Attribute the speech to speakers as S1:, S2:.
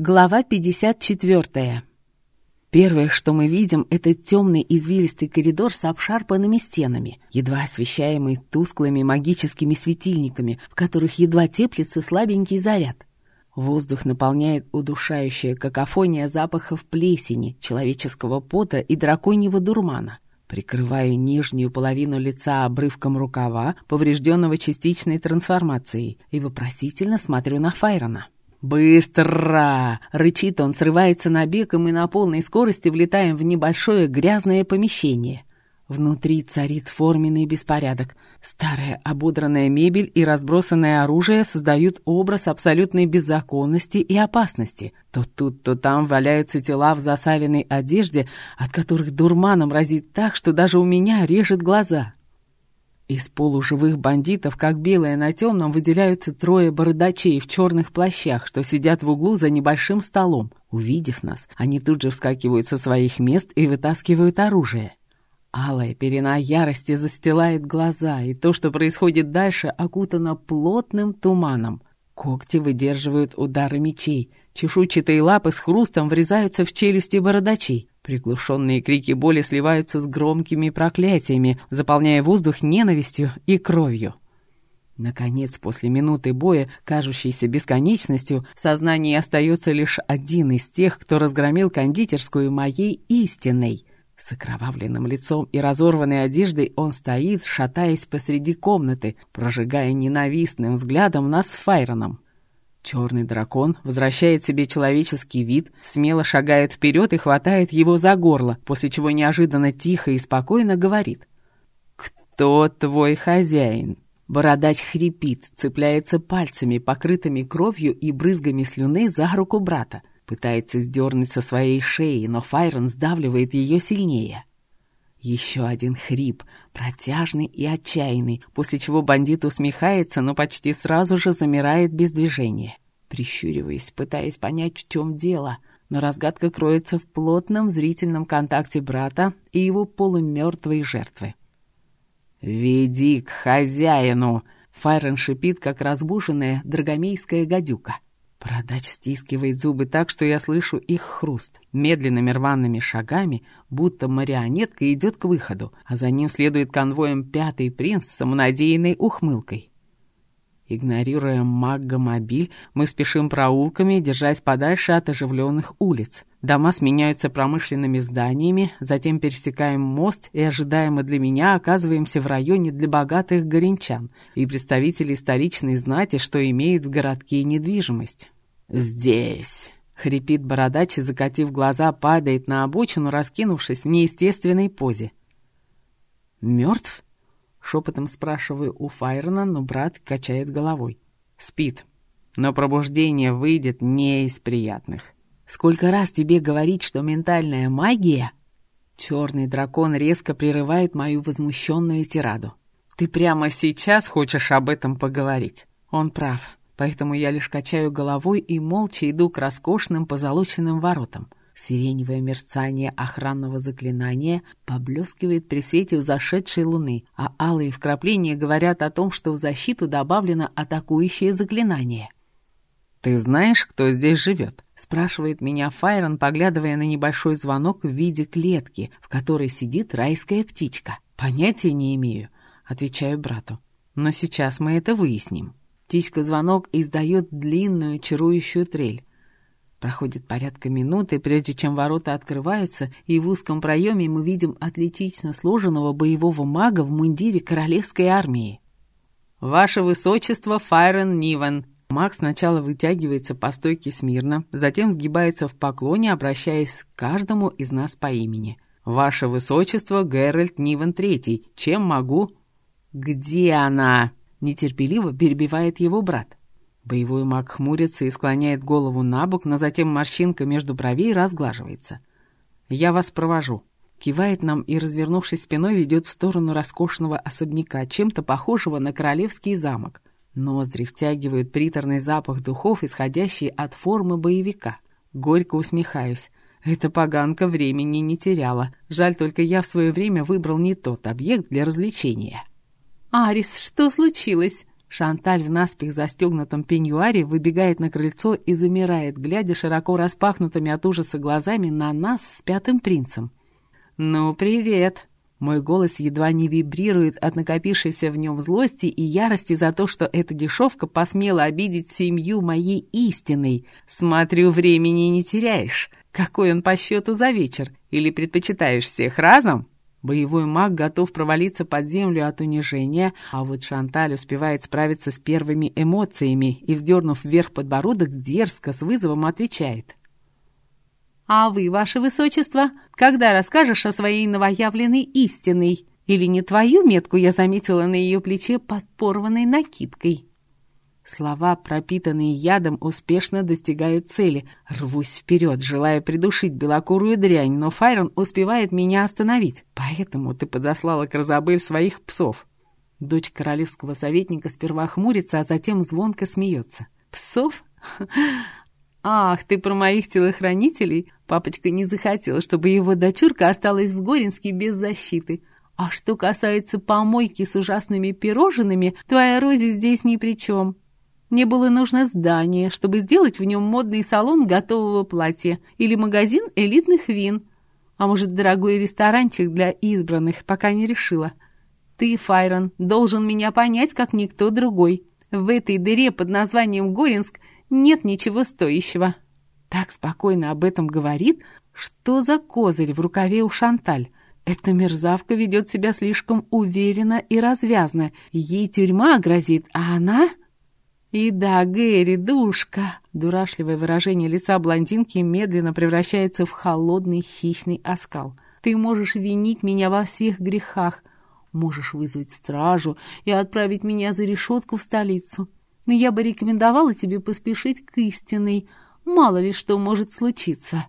S1: Глава 54. Первое, что мы видим, это темный извилистый коридор с обшарпанными стенами, едва освещаемый тусклыми магическими светильниками, в которых едва теплится слабенький заряд. Воздух наполняет удушающая какофония запахов плесени, человеческого пота и драконьего дурмана. Прикрываю нижнюю половину лица обрывком рукава, поврежденного частичной трансформацией, и вопросительно смотрю на Файрона. «Быстро!» — рычит он, срывается на бег, и мы на полной скорости влетаем в небольшое грязное помещение. Внутри царит форменный беспорядок. Старая ободранная мебель и разбросанное оружие создают образ абсолютной беззаконности и опасности. То тут, то там валяются тела в засаленной одежде, от которых дурманом разит так, что даже у меня режет глаза. Из полуживых бандитов, как белое на темном, выделяются трое бородачей в черных плащах, что сидят в углу за небольшим столом. Увидев нас, они тут же вскакивают со своих мест и вытаскивают оружие. Алая пелена ярости застилает глаза, и то, что происходит дальше, окутано плотным туманом. Когти выдерживают удары мечей, чешуйчатые лапы с хрустом врезаются в челюсти бородачей. Приглушенные крики боли сливаются с громкими проклятиями, заполняя воздух ненавистью и кровью. Наконец, после минуты боя, кажущейся бесконечностью, в сознании остается лишь один из тех, кто разгромил кондитерскую моей истинной. С окровавленным лицом и разорванной одеждой он стоит, шатаясь посреди комнаты, прожигая ненавистным взглядом нас с Файроном. Черный дракон возвращает себе человеческий вид, смело шагает вперед и хватает его за горло, после чего неожиданно тихо и спокойно говорит. «Кто твой хозяин?» Бородач хрипит, цепляется пальцами, покрытыми кровью и брызгами слюны за руку брата. Пытается сдернуть со своей шеи, но Файрон сдавливает ее сильнее. Еще один хрип, протяжный и отчаянный, после чего бандит усмехается, но почти сразу же замирает без движения. Прищуриваясь, пытаясь понять, в чем дело, но разгадка кроется в плотном зрительном контакте брата и его полумертвой жертвы. «Веди к хозяину!» Файрон шипит, как разбушенная драгомейская гадюка. Бородач стискивает зубы так, что я слышу их хруст. Медленными рваными шагами, будто марионетка идет к выходу, а за ним следует конвоем пятый принц с самонадеянной ухмылкой. Игнорируя маггомобиль, мы спешим проулками, держась подальше от оживленных улиц. Дома сменяются промышленными зданиями, затем пересекаем мост и ожидаемо для меня оказываемся в районе для богатых горенчан и представителей столичной знати, что имеют в городке недвижимость. «Здесь!» — хрипит бородач и, закатив глаза, падает на обочину, раскинувшись в неестественной позе. «Мертв?» — шепотом спрашиваю у Файрона, но брат качает головой. «Спит, но пробуждение выйдет не из приятных». Сколько раз тебе говорить, что ментальная магия...» Черный дракон резко прерывает мою возмущенную тираду. «Ты прямо сейчас хочешь об этом поговорить?» Он прав, поэтому я лишь качаю головой и молча иду к роскошным позолоченным воротам. Сиреневое мерцание охранного заклинания поблескивает при свете взошедшей луны, а алые вкрапления говорят о том, что в защиту добавлено атакующее заклинание. «Ты знаешь, кто здесь живет?» — спрашивает меня Файрон, поглядывая на небольшой звонок в виде клетки, в которой сидит райская птичка. «Понятия не имею», — отвечаю брату. «Но сейчас мы это выясним». Птичка-звонок издает длинную чарующую трель. Проходит порядка минуты, прежде чем ворота открываются, и в узком проеме мы видим отлично сложенного боевого мага в мундире королевской армии. «Ваше Высочество Файрон Нивен», Маг сначала вытягивается по стойке смирно, затем сгибается в поклоне, обращаясь к каждому из нас по имени. «Ваше Высочество, Геральт Нивен Третий, чем могу?» «Где она?» — нетерпеливо перебивает его брат. Боевой маг хмурится и склоняет голову на бок, но затем морщинка между бровей разглаживается. «Я вас провожу», кивает нам и, развернувшись спиной, ведет в сторону роскошного особняка, чем-то похожего на королевский замок. Ноздри втягивают приторный запах духов, исходящий от формы боевика. Горько усмехаюсь. Эта поганка времени не теряла. Жаль, только я в свое время выбрал не тот объект для развлечения. «Арис, что случилось?» Шанталь в наспех застегнутом пеньюаре выбегает на крыльцо и замирает, глядя широко распахнутыми от ужаса глазами на нас с пятым принцем. «Ну, привет!» Мой голос едва не вибрирует от накопившейся в нем злости и ярости за то, что эта дешевка посмела обидеть семью моей истиной. Смотрю, времени не теряешь. Какой он по счету за вечер? Или предпочитаешь всех разом? Боевой маг готов провалиться под землю от унижения, а вот Шанталь успевает справиться с первыми эмоциями и, вздернув вверх подбородок, дерзко с вызовом отвечает. «А вы, ваше высочество, когда расскажешь о своей новоявленной истиной? Или не твою метку я заметила на ее плече под порванной накидкой?» Слова, пропитанные ядом, успешно достигают цели. Рвусь вперед, желая придушить белокурую дрянь, но Файрон успевает меня остановить. Поэтому ты подослала к Розабель своих псов. Дочь королевского советника сперва хмурится, а затем звонко смеется. «Псов? «Ах, ты про моих телохранителей?» Папочка не захотел, чтобы его дочурка осталась в Горинске без защиты. А что касается помойки с ужасными пирожными, твоя Рози здесь ни при чем. Мне было нужно здание, чтобы сделать в нем модный салон готового платья или магазин элитных вин. А может, дорогой ресторанчик для избранных, пока не решила. Ты, Файрон, должен меня понять, как никто другой. В этой дыре под названием Горинск нет ничего стоящего. Так спокойно об этом говорит, что за козырь в рукаве у Шанталь. Эта мерзавка ведет себя слишком уверенно и развязно. Ей тюрьма грозит, а она... И да, Гэри, душка. Дурашливое выражение лица блондинки медленно превращается в холодный хищный оскал. Ты можешь винить меня во всех грехах. Можешь вызвать стражу и отправить меня за решетку в столицу но я бы рекомендовала тебе поспешить к истинной. Мало ли что может случиться».